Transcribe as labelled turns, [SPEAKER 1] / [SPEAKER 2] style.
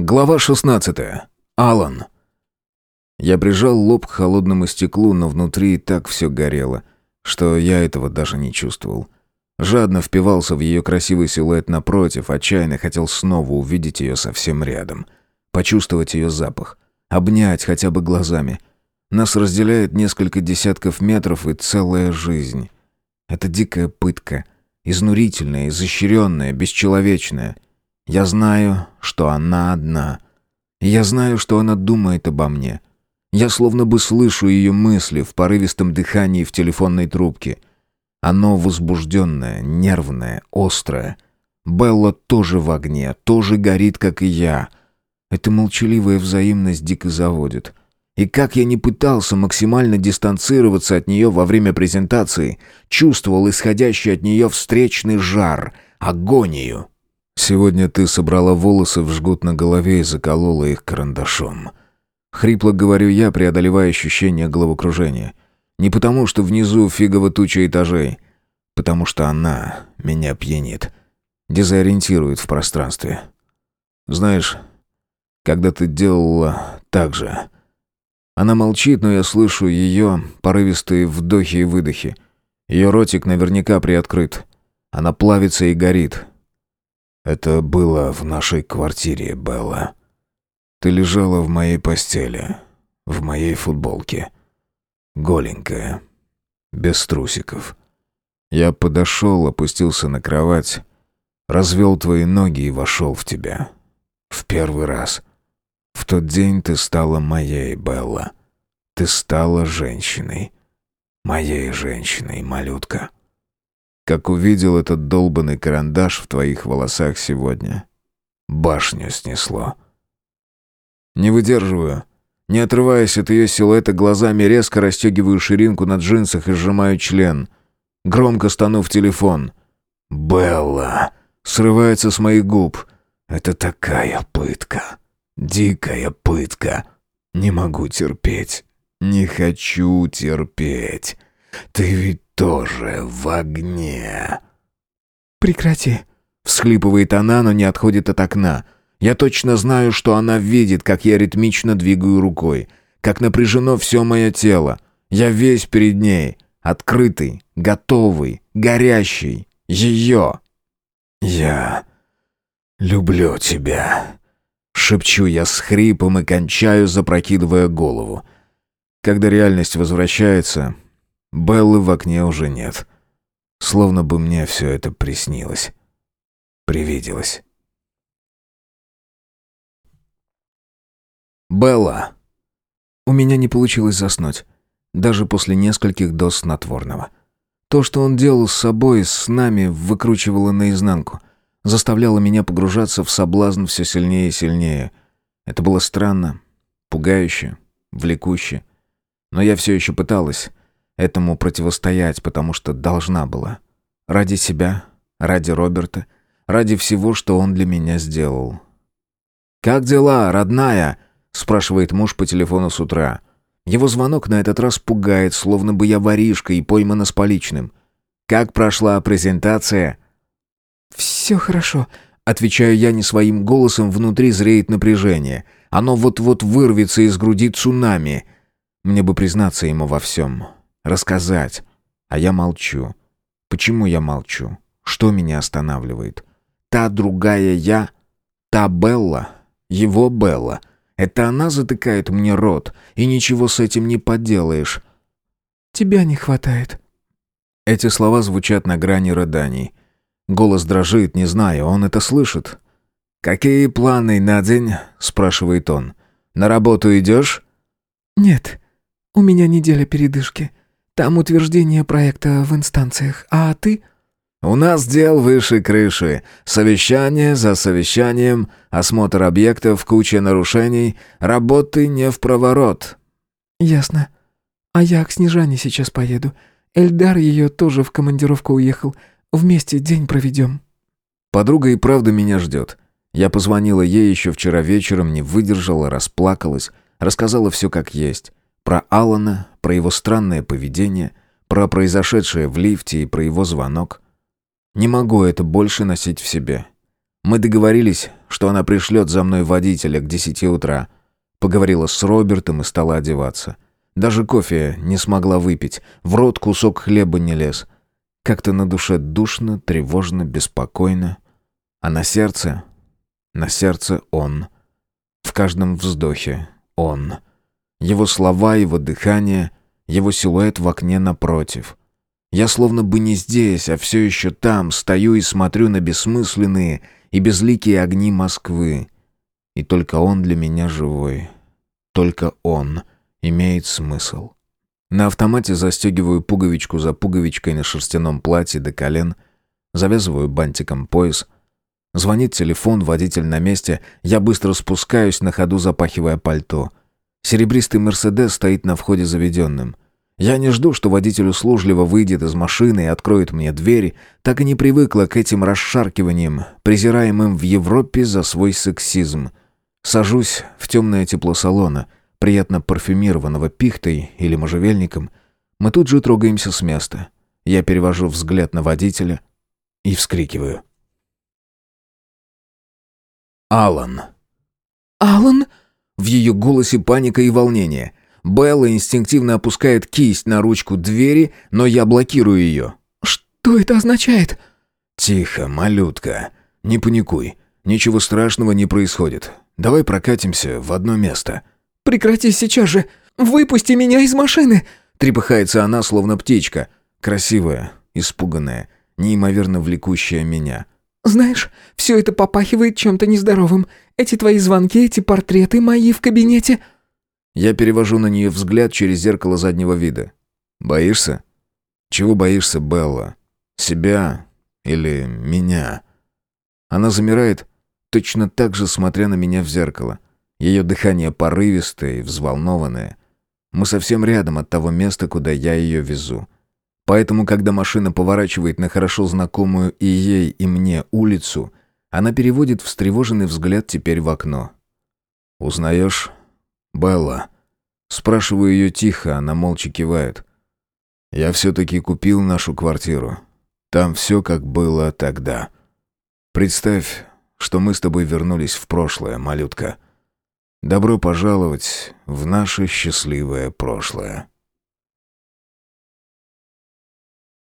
[SPEAKER 1] Глава 16. Алан. Я прижал лоб к холодному стеклу, но внутри так все горело, что я этого даже не чувствовал. Жадно впивался в ее красивый силуэт напротив, отчаянно хотел снова увидеть ее совсем рядом, почувствовать ее запах, обнять хотя бы глазами. Нас разделяет несколько десятков метров и целая жизнь. Это дикая пытка, изнурительная, изощренная, бесчеловечная — я знаю, что она одна. я знаю, что она думает обо мне. Я словно бы слышу ее мысли в порывистом дыхании в телефонной трубке. Оно возбужденное, нервное, острое. Белла тоже в огне, тоже горит, как и я. Эта молчаливая взаимность дико заводит. И как я не пытался максимально дистанцироваться от нее во время презентации, чувствовал исходящий от нее встречный жар, агонию. Сегодня ты собрала волосы в жгут на голове и заколола их карандашом. Хрипло говорю я, преодолевая ощущение головокружения. Не потому, что внизу фигово туча этажей, потому что она меня пьянит, дезориентирует в пространстве. Знаешь, когда ты делала так же... Она молчит, но я слышу ее порывистые вдохи и выдохи. Ее ротик наверняка приоткрыт. Она плавится и горит, это было в нашей квартире, Белла. Ты лежала в моей постели, в моей футболке. Голенькая, без трусиков. Я подошел, опустился на кровать, развел твои ноги и вошел в тебя. В первый раз. В тот день ты стала моей, Белла. Ты стала женщиной. Моей женщиной, малютка как увидел этот долбанный карандаш в твоих волосах сегодня. Башню снесло. Не выдерживаю. Не отрываясь от ее силуэта, глазами резко расстегиваю ширинку на джинсах и сжимаю член. Громко стану в телефон. «Белла!» Срывается с моих губ. «Это такая пытка. Дикая пытка. Не могу терпеть. Не хочу терпеть. Ты ведь тоже в огне».
[SPEAKER 2] «Прекрати», —
[SPEAKER 1] всхлипывает она, но не отходит от окна. Я точно знаю, что она видит, как я ритмично двигаю рукой, как напряжено все мое тело. Я весь перед ней, открытый, готовый, горящий. Ее. «Я люблю тебя», — шепчу я с хрипом и кончаю, запрокидывая голову. Когда реальность возвращается, Беллы в окне уже нет. Словно бы мне все это приснилось. Привиделось. Белла. У меня не получилось заснуть. Даже после нескольких доз снотворного. То, что он делал с собой, с нами, выкручивало наизнанку. Заставляло меня погружаться в соблазн все сильнее и сильнее. Это было странно, пугающе, влекуще. Но я все еще пыталась этому противостоять, потому что должна была. Ради себя, ради Роберта, ради всего, что он для меня сделал. «Как дела, родная?» — спрашивает муж по телефону с утра. Его звонок на этот раз пугает, словно бы я воришка и поймана с поличным. «Как прошла презентация?»
[SPEAKER 2] «Все хорошо», —
[SPEAKER 1] отвечаю я не своим голосом, внутри зреет напряжение. Оно вот-вот вырвется из груди цунами. Мне бы признаться ему во всем рассказать. А я молчу. Почему я молчу? Что меня останавливает? Та другая я, та Белла, его Белла. Это она затыкает мне рот, и ничего с этим не поделаешь.
[SPEAKER 2] Тебя не хватает.
[SPEAKER 1] Эти слова звучат на грани рыданий. Голос дрожит, не знаю, он это слышит. «Какие планы на день?» — спрашивает он. «На работу идешь?»
[SPEAKER 2] «Нет, у меня неделя передышки. Там утверждение проекта в инстанциях. А ты?»
[SPEAKER 1] «У нас дел выше крыши. Совещание за совещанием, осмотр объектов, куча нарушений, работы не в проворот».
[SPEAKER 2] «Ясно. А я к Снежане сейчас поеду. Эльдар ее тоже в командировку уехал. Вместе день проведем».
[SPEAKER 1] Подруга и правда меня ждет. Я позвонила ей еще вчера вечером, не выдержала, расплакалась, рассказала все как есть. Про Алана, про его странное поведение, про произошедшее в лифте и про его звонок. Не могу это больше носить в себе. Мы договорились, что она пришлет за мной водителя к десяти утра. Поговорила с Робертом и стала одеваться. Даже кофе не смогла выпить, в рот кусок хлеба не лез. Как-то на душе душно, тревожно, беспокойно. А на сердце... На сердце он. В каждом вздохе он. Его слова, его дыхание, его силуэт в окне напротив. Я словно бы не здесь, а все еще там, стою и смотрю на бессмысленные и безликие огни Москвы. И только он для меня живой. Только он имеет смысл. На автомате застегиваю пуговичку за пуговичкой на шерстяном платье до колен, завязываю бантиком пояс. Звонит телефон, водитель на месте, я быстро спускаюсь, на ходу запахивая пальто. Серебристый «Мерседес» стоит на входе заведенным. Я не жду, что водитель услужливо выйдет из машины и откроет мне двери, так и не привыкла к этим расшаркиваниям, презираемым в Европе за свой сексизм. Сажусь в темное тепло салона, приятно парфюмированного пихтой или можжевельником. Мы тут же трогаемся с места. Я перевожу взгляд на водителя и вскрикиваю. Алан.
[SPEAKER 2] «Алан?»
[SPEAKER 1] В ее голосе паника и волнение. Белла инстинктивно опускает кисть на ручку двери, но я блокирую ее.
[SPEAKER 2] «Что это означает?»
[SPEAKER 1] «Тихо, малютка. Не паникуй. Ничего страшного не происходит. Давай прокатимся в одно место».
[SPEAKER 2] «Прекрати сейчас же! Выпусти меня из машины!»
[SPEAKER 1] Трепыхается она, словно птичка. Красивая, испуганная, неимоверно влекущая меня.
[SPEAKER 2] «Знаешь, все это попахивает чем-то нездоровым. Эти твои звонки, эти портреты мои в кабинете...»
[SPEAKER 1] Я перевожу на нее взгляд через зеркало заднего вида. «Боишься? Чего боишься, Белла? Себя или меня?» Она замирает, точно так же смотря на меня в зеркало. Ее дыхание порывистое и взволнованное. Мы совсем рядом от того места, куда я ее везу. Поэтому, когда машина поворачивает на хорошо знакомую и ей, и мне улицу, она переводит встревоженный взгляд теперь в окно. «Узнаешь?» «Белла». Спрашиваю ее тихо, она молча кивает. «Я все-таки купил нашу квартиру. Там все как было тогда. Представь, что мы с тобой вернулись в прошлое, малютка. Добро пожаловать в наше счастливое прошлое».